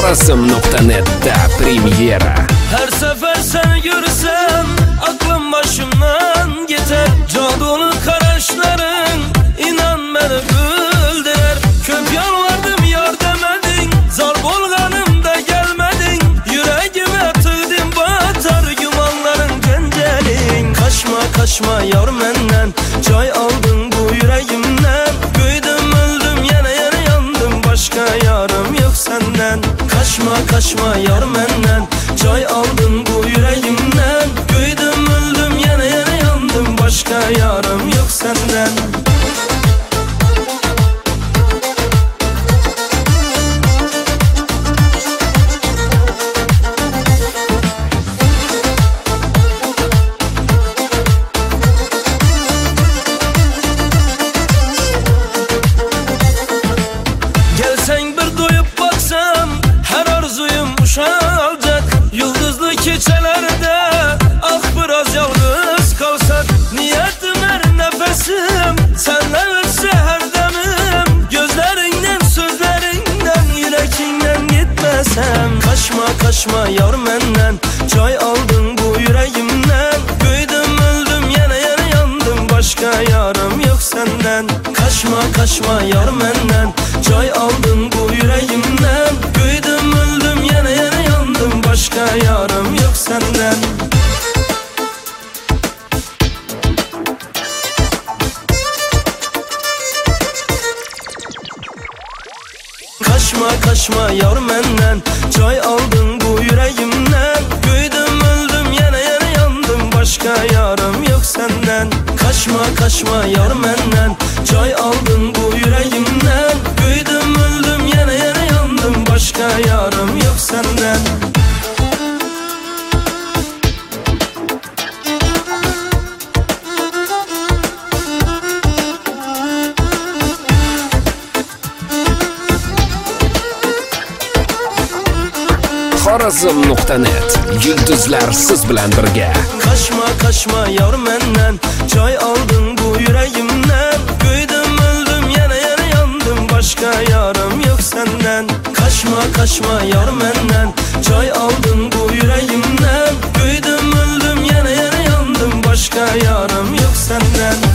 Xorazm.net'da premyera Her sefer seni görsem aklım başımdan gider Cadolu kaşların inan beni güldürer. Köp yalvardım yar demedin Zar bolganım da gelmedin. Yüreğime tığdın batar Gümanların cencelin Kaçma kaçma yar menden Kaçma kaçma yar menden Çay aldın nefesim Senle ötse her demim Gözlerinden sözlerinden Yüreğinden gitmesem. Kaçma kaçma yar menden Çay aldın bu yüreğimden. Büyüdüm öldüm yine yine yandım. Başka yarım yok senden. Kaçma kaçma yar menden Çay aldın bu yüreğimden. Büyüdüm öldüm yine yine yandım. Başka yarım yok senden Kaçma kaçma yar menden Çay aldın bu yüreğimden. Büyüdüm öldüm yine yine yandım. Başka yarım yok senden. Kaçma kaçma yar menden Çay aldın bu yüreğimden Xorazm.net Yulduzlar siz bilan birga. Kaçma kaçma yar menden. Çay aldın bu yüreğimden. Büyüdüm öldüm yine yine yandım. Başka yarım yok senden. Kaçma kaçma yar menden. Çay aldın bu yüreğimden. Büyüdüm öldüm yine yine yandım. Başka yarım yok senden